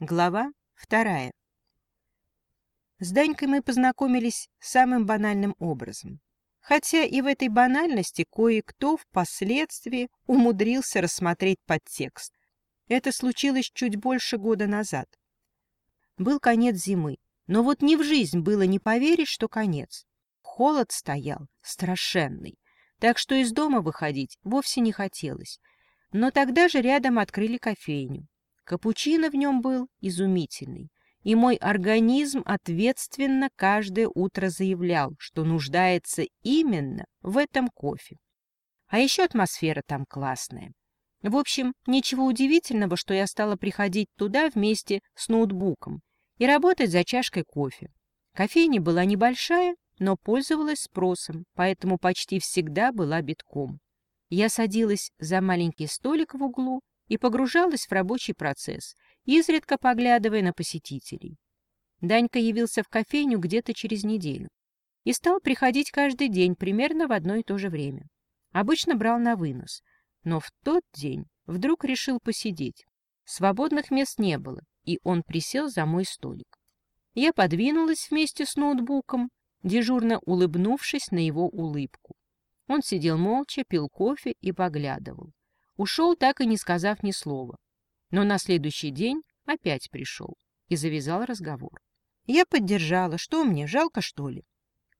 Глава вторая. С Данькой мы познакомились самым банальным образом. Хотя и в этой банальности кое-кто впоследствии умудрился рассмотреть подтекст. Это случилось чуть больше года назад. Был конец зимы, но вот ни в жизнь было не поверить, что конец. Холод стоял страшенный, так что из дома выходить вовсе не хотелось. Но тогда же рядом открыли кофейню. Капучино в нем был изумительный, и мой организм ответственно каждое утро заявлял, что нуждается именно в этом кофе. А еще атмосфера там классная. В общем, ничего удивительного, что я стала приходить туда вместе с ноутбуком и работать за чашкой кофе. Кофейня была небольшая, но пользовалась спросом, поэтому почти всегда была битком. Я садилась за маленький столик в углу и погружалась в рабочий процесс, изредка поглядывая на посетителей. Данька явился в кофейню где-то через неделю и стал приходить каждый день примерно в одно и то же время. Обычно брал на вынос, но в тот день вдруг решил посидеть. Свободных мест не было, и он присел за мой столик. Я подвинулась вместе с ноутбуком, дежурно улыбнувшись на его улыбку. Он сидел молча, пил кофе и поглядывал. Ушел, так и не сказав ни слова. Но на следующий день опять пришел и завязал разговор. Я поддержала. Что мне, жалко, что ли?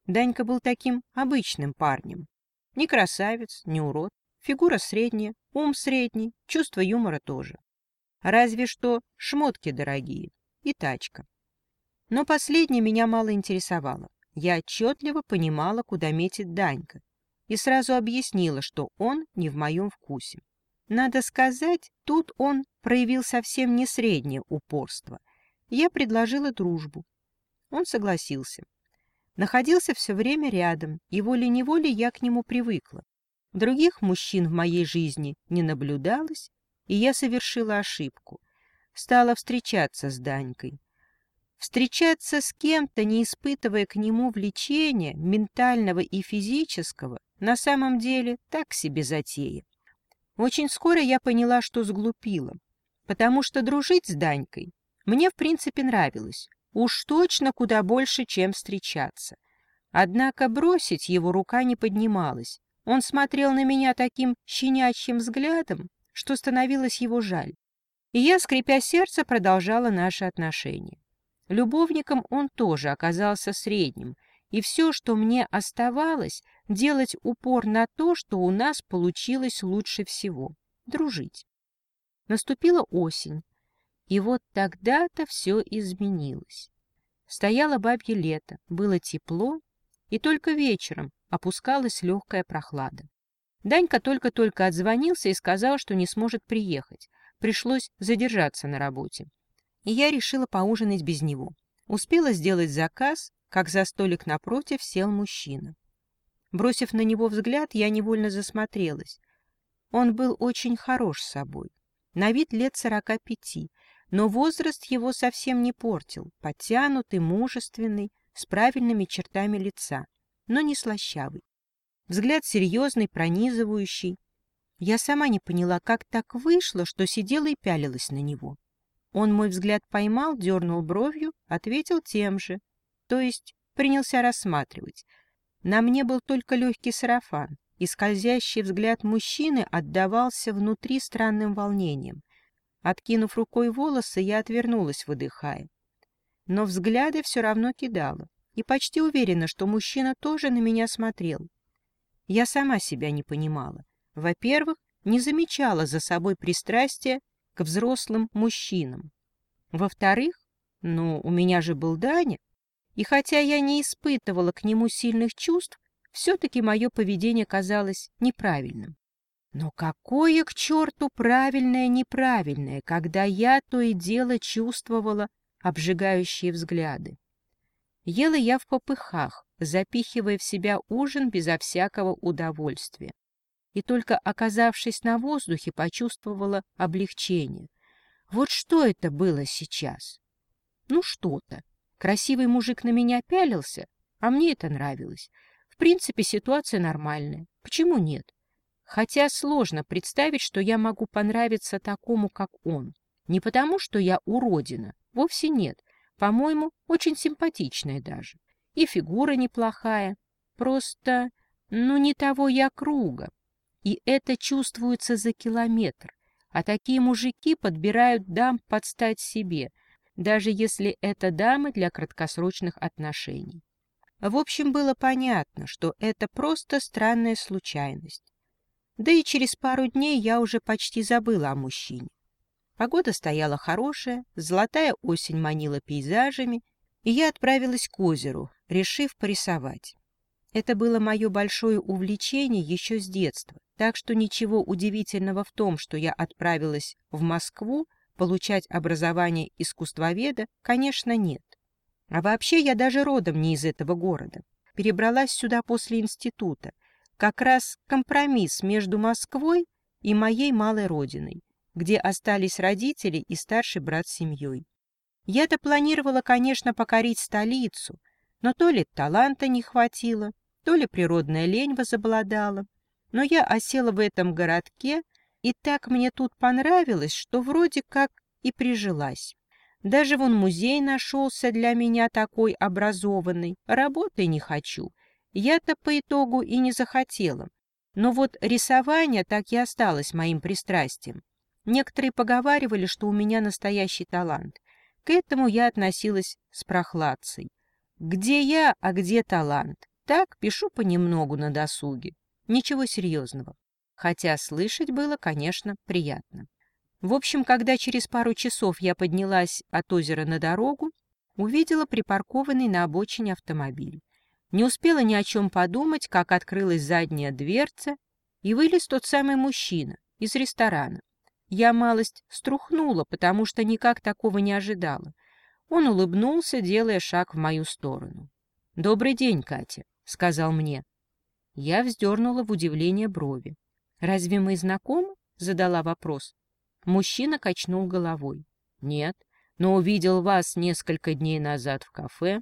Данька был таким обычным парнем. Ни красавец, ни урод. Фигура средняя, ум средний, чувство юмора тоже. Разве что шмотки дорогие и тачка. Но последнее меня мало интересовало. Я отчетливо понимала, куда метит Данька, и сразу объяснила, что он не в моем вкусе. Надо сказать, тут он проявил совсем не среднее упорство. Я предложила дружбу. Он согласился. Находился все время рядом, и волей-неволей я к нему привыкла. Других мужчин в моей жизни не наблюдалось, и я совершила ошибку. Стала встречаться с Данькой. Встречаться с кем-то, не испытывая к нему влечения, ментального и физического, на самом деле так себе затея. Очень скоро я поняла, что сглупила, потому что дружить с Данькой мне, в принципе, нравилось, уж точно куда больше, чем встречаться. Однако бросить его рука не поднималась. Он смотрел на меня таким щенячьим взглядом, что становилось его жаль. И я, скрипя сердце, продолжала наши отношения. Любовником он тоже оказался средним, и все, что мне оставалось, делать упор на то, что у нас получилось лучше всего — дружить. Наступила осень, и вот тогда-то все изменилось. Стояло бабье лето, было тепло, и только вечером опускалась легкая прохлада. Данька только-только отзвонился и сказал, что не сможет приехать. Пришлось задержаться на работе. И я решила поужинать без него. Успела сделать заказ, как за столик напротив сел мужчина. Бросив на него взгляд, я невольно засмотрелась. Он был очень хорош собой. На вид лет сорока пяти, но возраст его совсем не портил. Подтянутый, мужественный, с правильными чертами лица, но не слащавый. Взгляд серьезный, пронизывающий. Я сама не поняла, как так вышло, что сидела и пялилась на него. Он мой взгляд поймал, дернул бровью, ответил тем же, то есть принялся рассматривать. На мне был только легкий сарафан, и скользящий взгляд мужчины отдавался внутри странным волнением. Откинув рукой волосы, я отвернулась, выдыхая. Но взгляды все равно кидала, и почти уверена, что мужчина тоже на меня смотрел. Я сама себя не понимала. Во-первых, не замечала за собой пристрастия к взрослым мужчинам. Во-вторых, ну, у меня же был Даня, и хотя я не испытывала к нему сильных чувств, все-таки мое поведение казалось неправильным. Но какое к черту правильное-неправильное, когда я то и дело чувствовала обжигающие взгляды. Ела я в попыхах, запихивая в себя ужин безо всякого удовольствия. И только оказавшись на воздухе, почувствовала облегчение. Вот что это было сейчас? Ну, что-то. Красивый мужик на меня пялился, а мне это нравилось. В принципе, ситуация нормальная. Почему нет? Хотя сложно представить, что я могу понравиться такому, как он. Не потому, что я уродина, вовсе нет. По-моему, очень симпатичная даже. И фигура неплохая. Просто, ну, не того я круга. И это чувствуется за километр. А такие мужики подбирают дам под стать себе, даже если это дамы для краткосрочных отношений. В общем, было понятно, что это просто странная случайность. Да и через пару дней я уже почти забыла о мужчине. Погода стояла хорошая, золотая осень манила пейзажами, и я отправилась к озеру, решив порисовать. Это было мое большое увлечение еще с детства, так что ничего удивительного в том, что я отправилась в Москву получать образование искусствоведа, конечно, нет. А вообще я даже родом не из этого города. Перебралась сюда после института, как раз компромисс между Москвой и моей малой родиной где остались родители и старший брат с семьей. Я-то планировала, конечно, покорить столицу, но то ли таланта не хватило, то ли природная лень возобладала. Но я осела в этом городке, и так мне тут понравилось, что вроде как и прижилась. Даже вон музей нашелся для меня такой образованный. Работы не хочу. Я-то по итогу и не захотела. Но вот рисование так и осталось моим пристрастием. Некоторые поговаривали, что у меня настоящий талант. К этому я относилась с прохладцей. Где я, а где талант? Так, пишу понемногу на досуге. Ничего серьезного. Хотя слышать было, конечно, приятно. В общем, когда через пару часов я поднялась от озера на дорогу, увидела припаркованный на обочине автомобиль. Не успела ни о чем подумать, как открылась задняя дверца, и вылез тот самый мужчина из ресторана. Я малость струхнула, потому что никак такого не ожидала. Он улыбнулся, делая шаг в мою сторону. «Добрый день, Катя», — сказал мне. Я вздернула в удивление брови. «Разве мы знакомы?» — задала вопрос. Мужчина качнул головой. «Нет, но увидел вас несколько дней назад в кафе.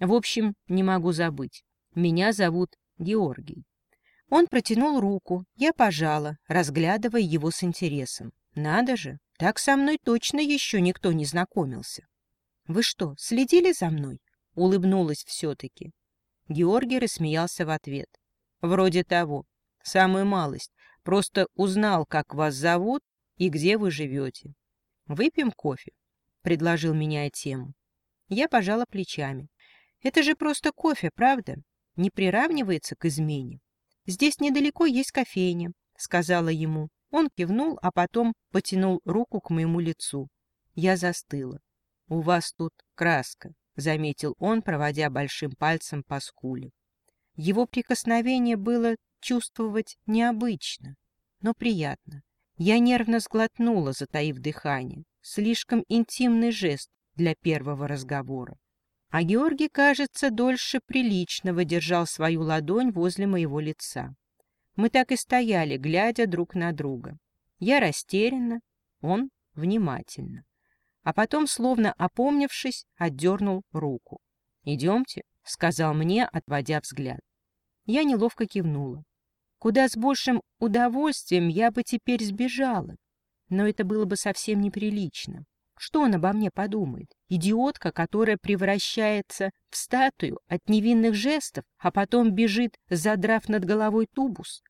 В общем, не могу забыть. Меня зовут Георгий». Он протянул руку, я пожала, разглядывая его с интересом. Надо же, так со мной точно еще никто не знакомился. Вы что, следили за мной? Улыбнулась все-таки. Георгий рассмеялся в ответ. Вроде того. Самую малость. Просто узнал, как вас зовут и где вы живете. Выпьем кофе, предложил, меняя тему. Я пожала плечами. Это же просто кофе, правда? Не приравнивается к измене. Здесь недалеко есть кофейня, сказала ему. Он кивнул, а потом потянул руку к моему лицу. Я застыла. «У вас тут краска», — заметил он, проводя большим пальцем по скуле. Его прикосновение было чувствовать необычно, но приятно. Я нервно сглотнула, затаив дыхание. Слишком интимный жест для первого разговора. А Георгий, кажется, дольше приличного держал свою ладонь возле моего лица. Мы так и стояли, глядя друг на друга. Я растерянно, он внимательно. А потом, словно опомнившись, отдернул руку. «Идемте», — сказал мне, отводя взгляд. Я неловко кивнула. Куда с большим удовольствием я бы теперь сбежала. Но это было бы совсем неприлично. Что он обо мне подумает? Идиотка, которая превращается в статую от невинных жестов, а потом бежит, задрав над головой тубус?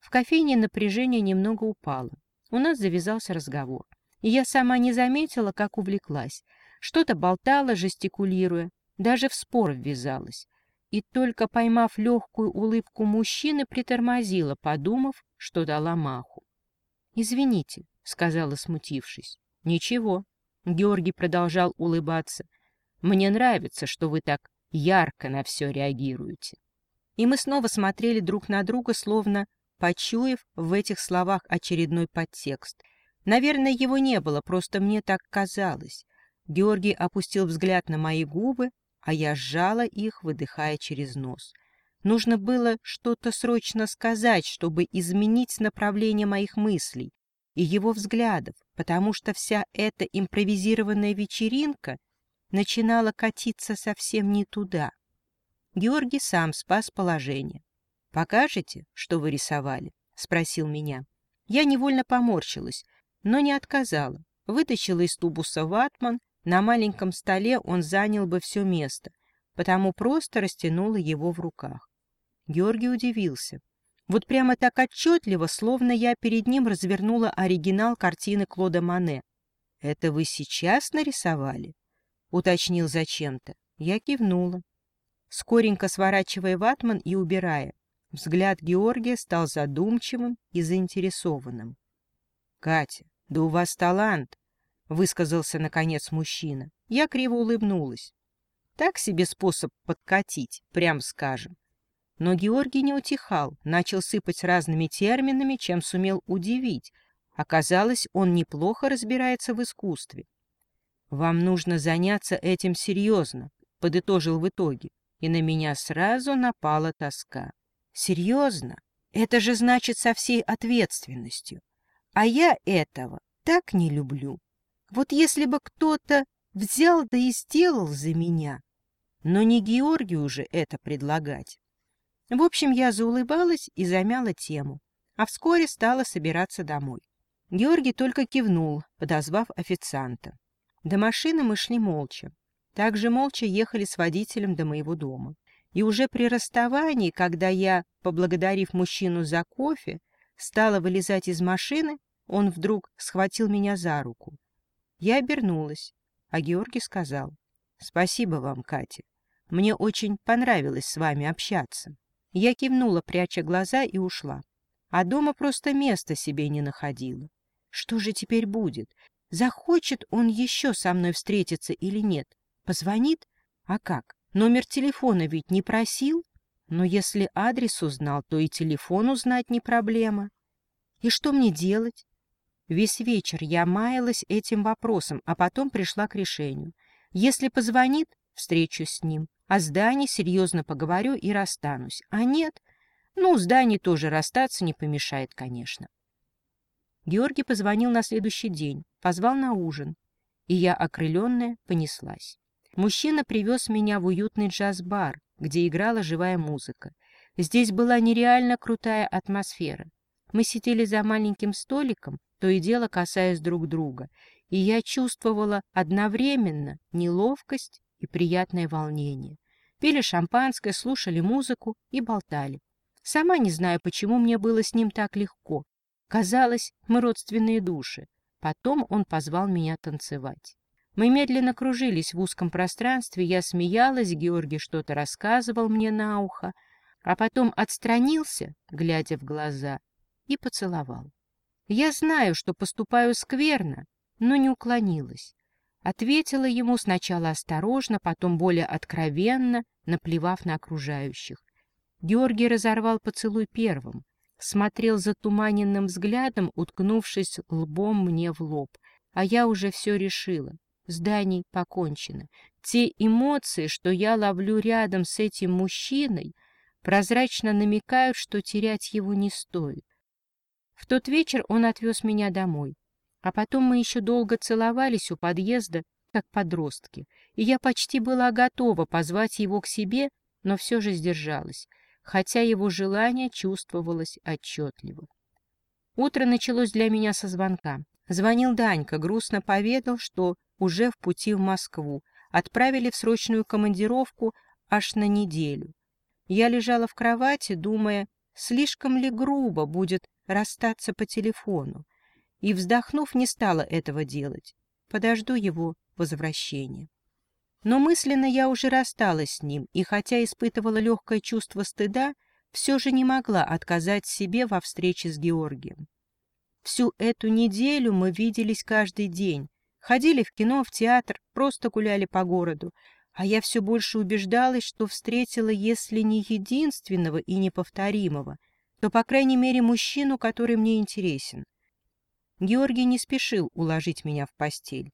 В кофейне напряжение немного упало. У нас завязался разговор. И я сама не заметила, как увлеклась. Что-то болтала, жестикулируя, даже в спор ввязалась. И только поймав легкую улыбку мужчины, притормозила, подумав, что дала маху. «Извините», — сказала, смутившись. «Ничего», — Георгий продолжал улыбаться. «Мне нравится, что вы так ярко на все реагируете». И мы снова смотрели друг на друга, словно почуяв в этих словах очередной подтекст. Наверное, его не было, просто мне так казалось. Георгий опустил взгляд на мои губы, а я сжала их, выдыхая через нос. Нужно было что-то срочно сказать, чтобы изменить направление моих мыслей и его взглядов, потому что вся эта импровизированная вечеринка начинала катиться совсем не туда. Георгий сам спас положение. «Покажете, что вы рисовали?» — спросил меня. Я невольно поморщилась, но не отказала. вытащила из тубуса ватман, на маленьком столе он занял бы все место, потому просто растянула его в руках. Георгий удивился. Вот прямо так отчетливо, словно я перед ним развернула оригинал картины Клода Мане. «Это вы сейчас нарисовали?» — уточнил зачем-то. Я кивнула, скоренько сворачивая ватман и убирая. Взгляд Георгия стал задумчивым и заинтересованным. — Катя, да у вас талант! — высказался, наконец, мужчина. Я криво улыбнулась. Так себе способ подкатить, прям скажем. Но Георгий не утихал, начал сыпать разными терминами, чем сумел удивить. Оказалось, он неплохо разбирается в искусстве. «Вам нужно заняться этим серьезно», — подытожил в итоге, и на меня сразу напала тоска. «Серьезно? Это же значит со всей ответственностью. А я этого так не люблю. Вот если бы кто-то взял да и сделал за меня. Но не Георгию же это предлагать. В общем, я заулыбалась и замяла тему, а вскоре стала собираться домой. Георгий только кивнул, подозвав официанта. До машины мы шли молча. Также молча ехали с водителем до моего дома. И уже при расставании, когда я, поблагодарив мужчину за кофе, стала вылезать из машины, он вдруг схватил меня за руку. Я обернулась, а Георгий сказал, «Спасибо вам, Катя. Мне очень понравилось с вами общаться». Я кивнула, пряча глаза, и ушла. А дома просто места себе не находила. Что же теперь будет? Захочет он еще со мной встретиться или нет? Позвонит? А как? Номер телефона ведь не просил? Но если адрес узнал, то и телефон узнать не проблема. И что мне делать? Весь вечер я маялась этим вопросом, а потом пришла к решению. Если позвонит, встречусь с ним. А с Даней серьезно поговорю и расстанусь. А нет, ну, с Даней тоже расстаться не помешает, конечно. Георгий позвонил на следующий день, позвал на ужин, и я, окрыленная, понеслась. Мужчина привез меня в уютный джаз-бар, где играла живая музыка. Здесь была нереально крутая атмосфера. Мы сидели за маленьким столиком, то и дело касаясь друг друга, и я чувствовала одновременно неловкость и приятное волнение. Пили шампанское, слушали музыку и болтали. Сама не знаю, почему мне было с ним так легко. Казалось, мы родственные души. Потом он позвал меня танцевать. Мы медленно кружились в узком пространстве, я смеялась, Георгий что-то рассказывал мне на ухо, а потом отстранился, глядя в глаза, и поцеловал. Я знаю, что поступаю скверно, но не уклонилась. Ответила ему сначала осторожно, потом более откровенно, наплевав на окружающих. Георгий разорвал поцелуй первым, смотрел затуманенным взглядом, уткнувшись лбом мне в лоб. А я уже все решила. С покончено. Те эмоции, что я ловлю рядом с этим мужчиной, прозрачно намекают, что терять его не стоит. В тот вечер он отвез меня домой. А потом мы еще долго целовались у подъезда, как подростки, и я почти была готова позвать его к себе, но все же сдержалась, хотя его желание чувствовалось отчетливо. Утро началось для меня со звонка. Звонил Данька, грустно поведал, что уже в пути в Москву, отправили в срочную командировку аж на неделю. Я лежала в кровати, думая, слишком ли грубо будет расстаться по телефону и, вздохнув, не стала этого делать. Подожду его возвращения. Но мысленно я уже рассталась с ним, и хотя испытывала легкое чувство стыда, все же не могла отказать себе во встрече с Георгием. Всю эту неделю мы виделись каждый день, ходили в кино, в театр, просто гуляли по городу, а я все больше убеждалась, что встретила, если не единственного и неповторимого, то, по крайней мере, мужчину, который мне интересен. Георгий не спешил уложить меня в постель.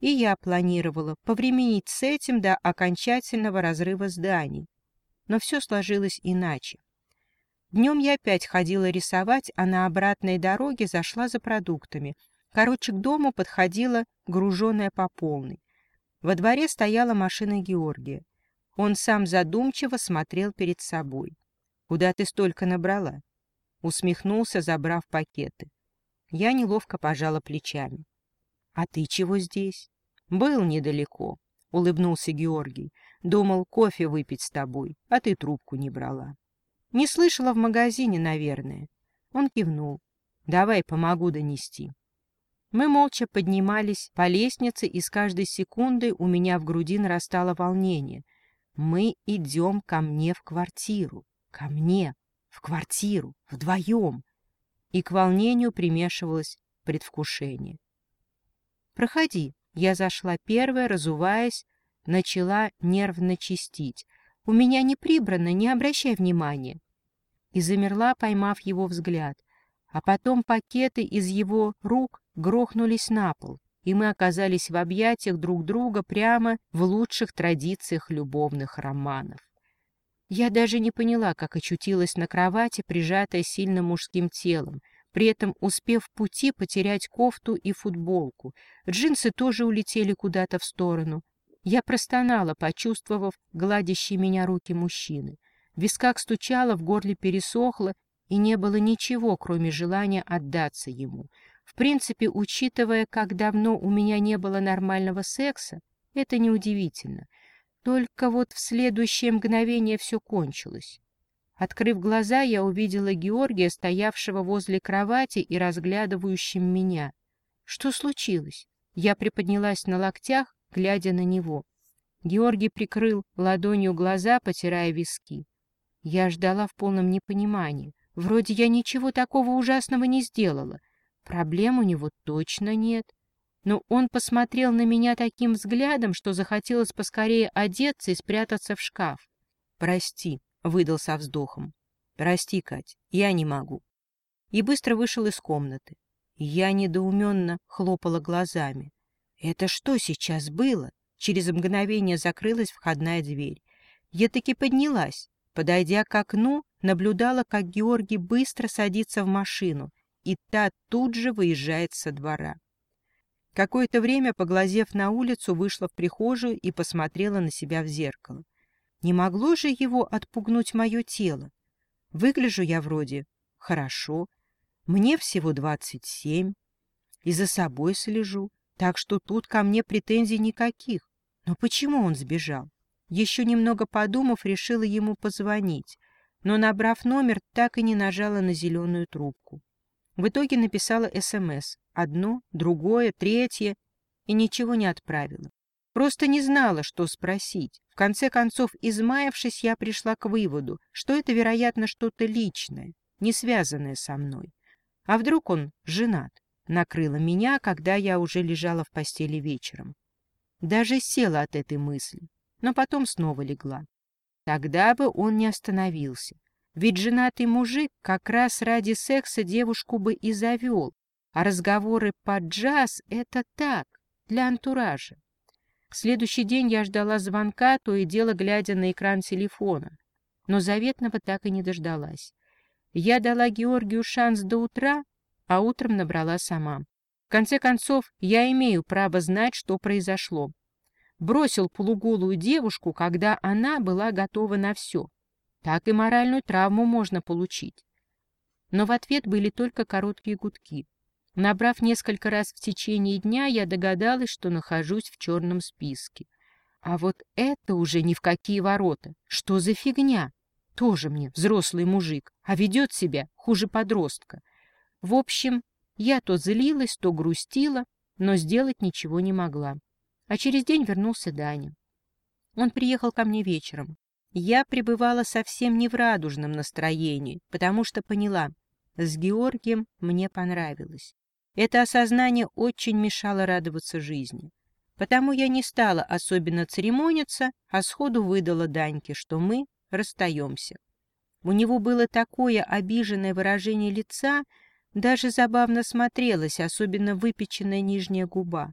И я планировала повременить с этим до окончательного разрыва зданий. Но все сложилось иначе. Днем я опять ходила рисовать, а на обратной дороге зашла за продуктами. Короче, к дому подходила, груженная по полной. Во дворе стояла машина Георгия. Он сам задумчиво смотрел перед собой. «Куда ты столько набрала?» Усмехнулся, забрав пакеты. Я неловко пожала плечами. А ты чего здесь? Был недалеко, улыбнулся Георгий. Думал кофе выпить с тобой, а ты трубку не брала. Не слышала в магазине, наверное. Он кивнул. Давай помогу донести. Мы молча поднимались по лестнице, и с каждой секундой у меня в груди нарастало волнение. Мы идем ко мне в квартиру. Ко мне, в квартиру, вдвоем. И к волнению примешивалось предвкушение. «Проходи». Я зашла первая, разуваясь, начала нервно чистить. «У меня не прибрано, не обращай внимания». И замерла, поймав его взгляд. А потом пакеты из его рук грохнулись на пол, и мы оказались в объятиях друг друга прямо в лучших традициях любовных романов. Я даже не поняла, как очутилась на кровати, прижатая сильным мужским телом, при этом успев в пути потерять кофту и футболку. Джинсы тоже улетели куда-то в сторону. Я простонала, почувствовав гладящие меня руки мужчины. В висках стучало, в горле пересохло, и не было ничего, кроме желания отдаться ему. В принципе, учитывая, как давно у меня не было нормального секса, это неудивительно. Только вот в следующее мгновение все кончилось. Открыв глаза, я увидела Георгия, стоявшего возле кровати и разглядывающим меня. Что случилось? Я приподнялась на локтях, глядя на него. Георгий прикрыл ладонью глаза, потирая виски. Я ждала в полном непонимании. Вроде я ничего такого ужасного не сделала. Проблем у него точно нет. Но он посмотрел на меня таким взглядом, что захотелось поскорее одеться и спрятаться в шкаф. «Прости», — выдал со вздохом. «Прости, Кать, я не могу». И быстро вышел из комнаты. Я недоуменно хлопала глазами. «Это что сейчас было?» Через мгновение закрылась входная дверь. Я таки поднялась. Подойдя к окну, наблюдала, как Георгий быстро садится в машину, и та тут же выезжает со двора. Какое-то время, поглазев на улицу, вышла в прихожую и посмотрела на себя в зеркало. Не могло же его отпугнуть мое тело? Выгляжу я вроде хорошо, мне всего двадцать семь, и за собой слежу, так что тут ко мне претензий никаких. Но почему он сбежал? Еще немного подумав, решила ему позвонить, но, набрав номер, так и не нажала на зеленую трубку. В итоге написала СМС. Одно, другое, третье. И ничего не отправила. Просто не знала, что спросить. В конце концов, измаявшись, я пришла к выводу, что это, вероятно, что-то личное, не связанное со мной. А вдруг он женат? Накрыла меня, когда я уже лежала в постели вечером. Даже села от этой мысли но потом снова легла. Тогда бы он не остановился. Ведь женатый мужик как раз ради секса девушку бы и завел, а разговоры под джаз — это так, для антуража. В следующий день я ждала звонка, то и дело глядя на экран телефона, но заветного так и не дождалась. Я дала Георгию шанс до утра, а утром набрала сама. В конце концов, я имею право знать, что произошло бросил полуголую девушку, когда она была готова на все. Так и моральную травму можно получить. Но в ответ были только короткие гудки. Набрав несколько раз в течение дня, я догадалась, что нахожусь в черном списке. А вот это уже ни в какие ворота. Что за фигня? Тоже мне взрослый мужик, а ведет себя хуже подростка. В общем, я то злилась, то грустила, но сделать ничего не могла. А через день вернулся Даня. Он приехал ко мне вечером. Я пребывала совсем не в радужном настроении, потому что поняла, с Георгием мне понравилось. Это осознание очень мешало радоваться жизни. Потому я не стала особенно церемониться, а сходу выдала Даньке, что мы расстаемся. У него было такое обиженное выражение лица, даже забавно смотрелось, особенно выпеченная нижняя губа.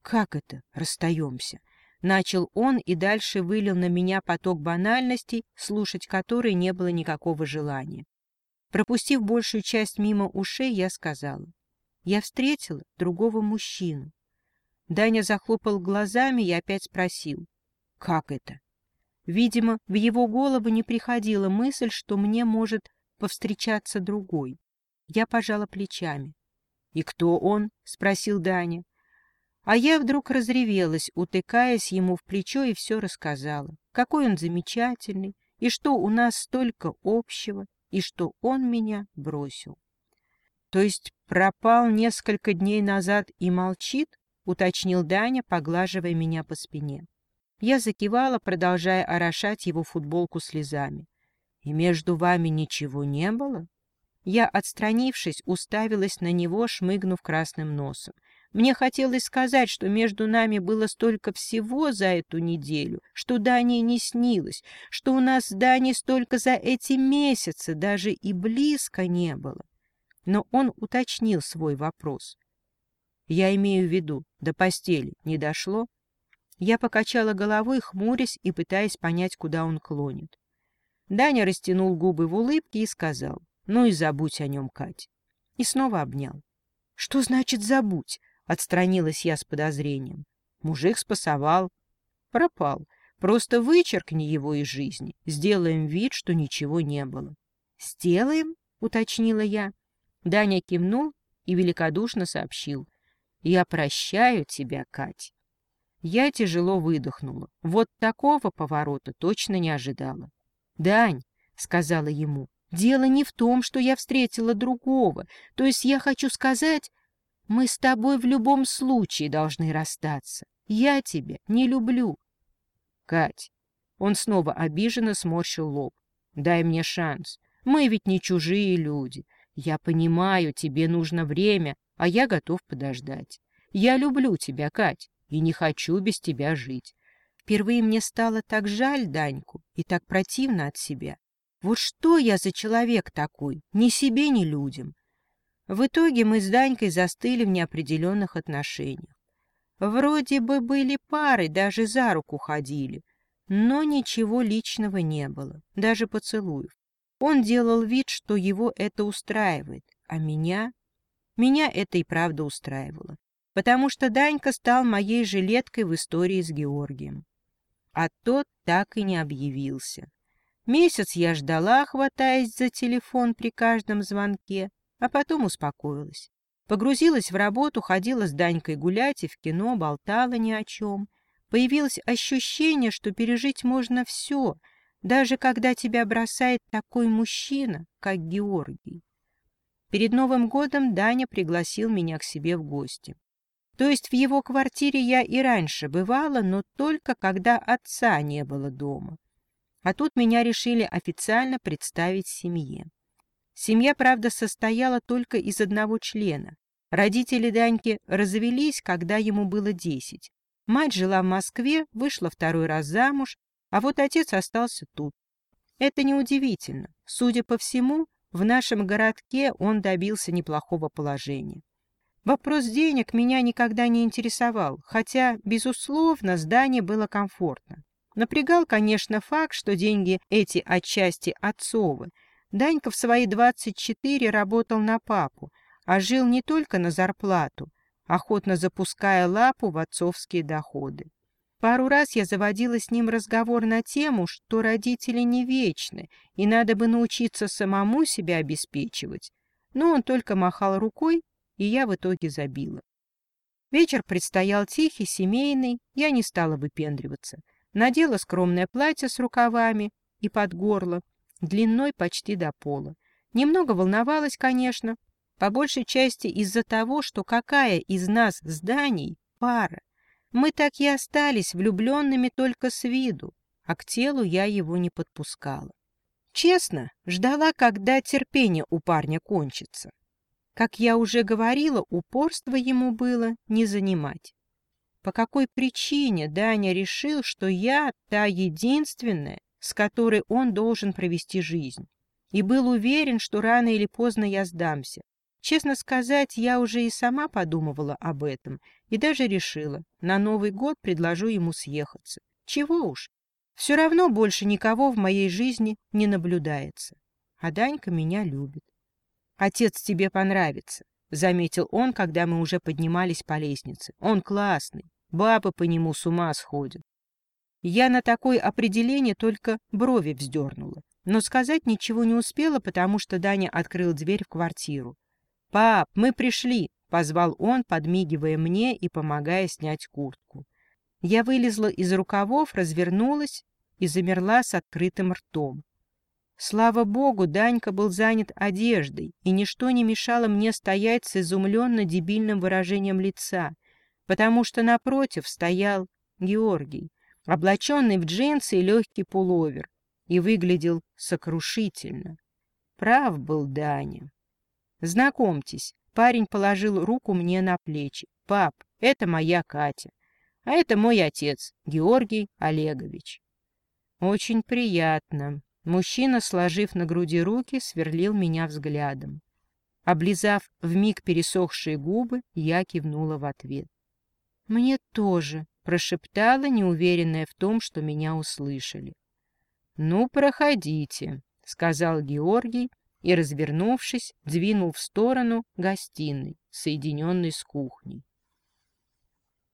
«Как это? Расстаемся?» Начал он и дальше вылил на меня поток банальностей, слушать которые не было никакого желания. Пропустив большую часть мимо ушей, я сказала. Я встретила другого мужчину. Даня захлопал глазами и опять спросил. «Как это?» Видимо, в его голову не приходила мысль, что мне может повстречаться другой. Я пожала плечами. «И кто он?» — спросил Даня. А я вдруг разревелась, утыкаясь ему в плечо, и все рассказала. Какой он замечательный, и что у нас столько общего, и что он меня бросил. То есть пропал несколько дней назад и молчит? Уточнил Даня, поглаживая меня по спине. Я закивала, продолжая орошать его футболку слезами. «И между вами ничего не было?» Я, отстранившись, уставилась на него, шмыгнув красным носом. Мне хотелось сказать, что между нами было столько всего за эту неделю, что Дане не снилось, что у нас с Даней столько за эти месяцы даже и близко не было. Но он уточнил свой вопрос. Я имею в виду, до постели не дошло? Я покачала головой, хмурясь и пытаясь понять, куда он клонит. Даня растянул губы в улыбке и сказал, ну и забудь о нем, Кать. И снова обнял. Что значит забудь? Отстранилась я с подозрением. Мужик спасовал. Пропал. Просто вычеркни его из жизни. Сделаем вид, что ничего не было. Сделаем? Уточнила я. Даня кивнул и великодушно сообщил. Я прощаю тебя, Кать. Я тяжело выдохнула. Вот такого поворота точно не ожидала. «Дань», — сказала ему, — «дело не в том, что я встретила другого. То есть я хочу сказать, мы с тобой в любом случае должны расстаться. Я тебя не люблю. Кать, он снова обиженно сморщил лоб. Дай мне шанс. Мы ведь не чужие люди. Я понимаю, тебе нужно время, а я готов подождать. Я люблю тебя, Кать, и не хочу без тебя жить. Впервые мне стало так жаль Даньку и так противно от себя. Вот что я за человек такой, ни себе, ни людям. В итоге мы с Данькой застыли в неопределенных отношениях. Вроде бы были парой, даже за руку ходили, но ничего личного не было, даже поцелуев. Он делал вид, что его это устраивает, а меня... Меня это и правда устраивало, потому что Данька стал моей жилеткой в истории с Георгием. А тот так и не объявился. Месяц я ждала, хватаясь за телефон при каждом звонке, а потом успокоилась. Погрузилась в работу, ходила с Данькой гулять и в кино, болтала ни о чем. Появилось ощущение, что пережить можно все, даже когда тебя бросает такой мужчина, как Георгий. Перед Новым годом Даня пригласил меня к себе в гости. То есть в его квартире я и раньше бывала, но только когда отца не было дома. А тут меня решили официально представить семье. Семья, правда, состояла только из одного члена. Родители Даньки развелись, когда ему было десять. Мать жила в Москве, вышла второй раз замуж, а вот отец остался тут. Это неудивительно. Судя по всему, в нашем городке он добился неплохого положения. Вопрос денег меня никогда не интересовал, хотя, безусловно, здание было комфортно. Напрягал, конечно, факт, что деньги эти отчасти отцовы, Данька в свои 24 работал на папу, а жил не только на зарплату, охотно запуская лапу в отцовские доходы. Пару раз я заводила с ним разговор на тему, что родители не вечны, и надо бы научиться самому себя обеспечивать. Но он только махал рукой, и я в итоге забила. Вечер предстоял тихий, семейный, я не стала выпендриваться. Надела скромное платье с рукавами и под горло, длиной почти до пола. Немного волновалась, конечно, по большей части из-за того, что какая из нас зданий пара. Мы так и остались влюбленными только с виду, а к телу я его не подпускала. Честно, ждала, когда терпение у парня кончится. Как я уже говорила, упорство ему было не занимать. По какой причине Даня решил, что я та единственная, с которой он должен провести жизнь. И был уверен, что рано или поздно я сдамся. Честно сказать, я уже и сама подумывала об этом и даже решила, на Новый год предложу ему съехаться. Чего уж, все равно больше никого в моей жизни не наблюдается. А Данька меня любит. «Отец тебе понравится», — заметил он, когда мы уже поднимались по лестнице. «Он классный, бабы по нему с ума сходят. Я на такое определение только брови вздернула, но сказать ничего не успела, потому что Даня открыл дверь в квартиру. «Пап, мы пришли!» — позвал он, подмигивая мне и помогая снять куртку. Я вылезла из рукавов, развернулась и замерла с открытым ртом. Слава богу, Данька был занят одеждой, и ничто не мешало мне стоять с изумленно-дебильным выражением лица, потому что напротив стоял Георгий, облаченный в джинсы и легкий пуловер, и выглядел сокрушительно. Прав был Даня. Знакомьтесь, парень положил руку мне на плечи. Пап, это моя Катя. А это мой отец, Георгий Олегович. Очень приятно. Мужчина, сложив на груди руки, сверлил меня взглядом. Облизав вмиг пересохшие губы, я кивнула в ответ. «Мне тоже», — прошептала, неуверенная в том, что меня услышали. «Ну, проходите», — сказал Георгий и, развернувшись, двинул в сторону гостиной, соединенной с кухней.